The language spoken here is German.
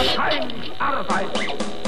wahrscheinlich arbeiten.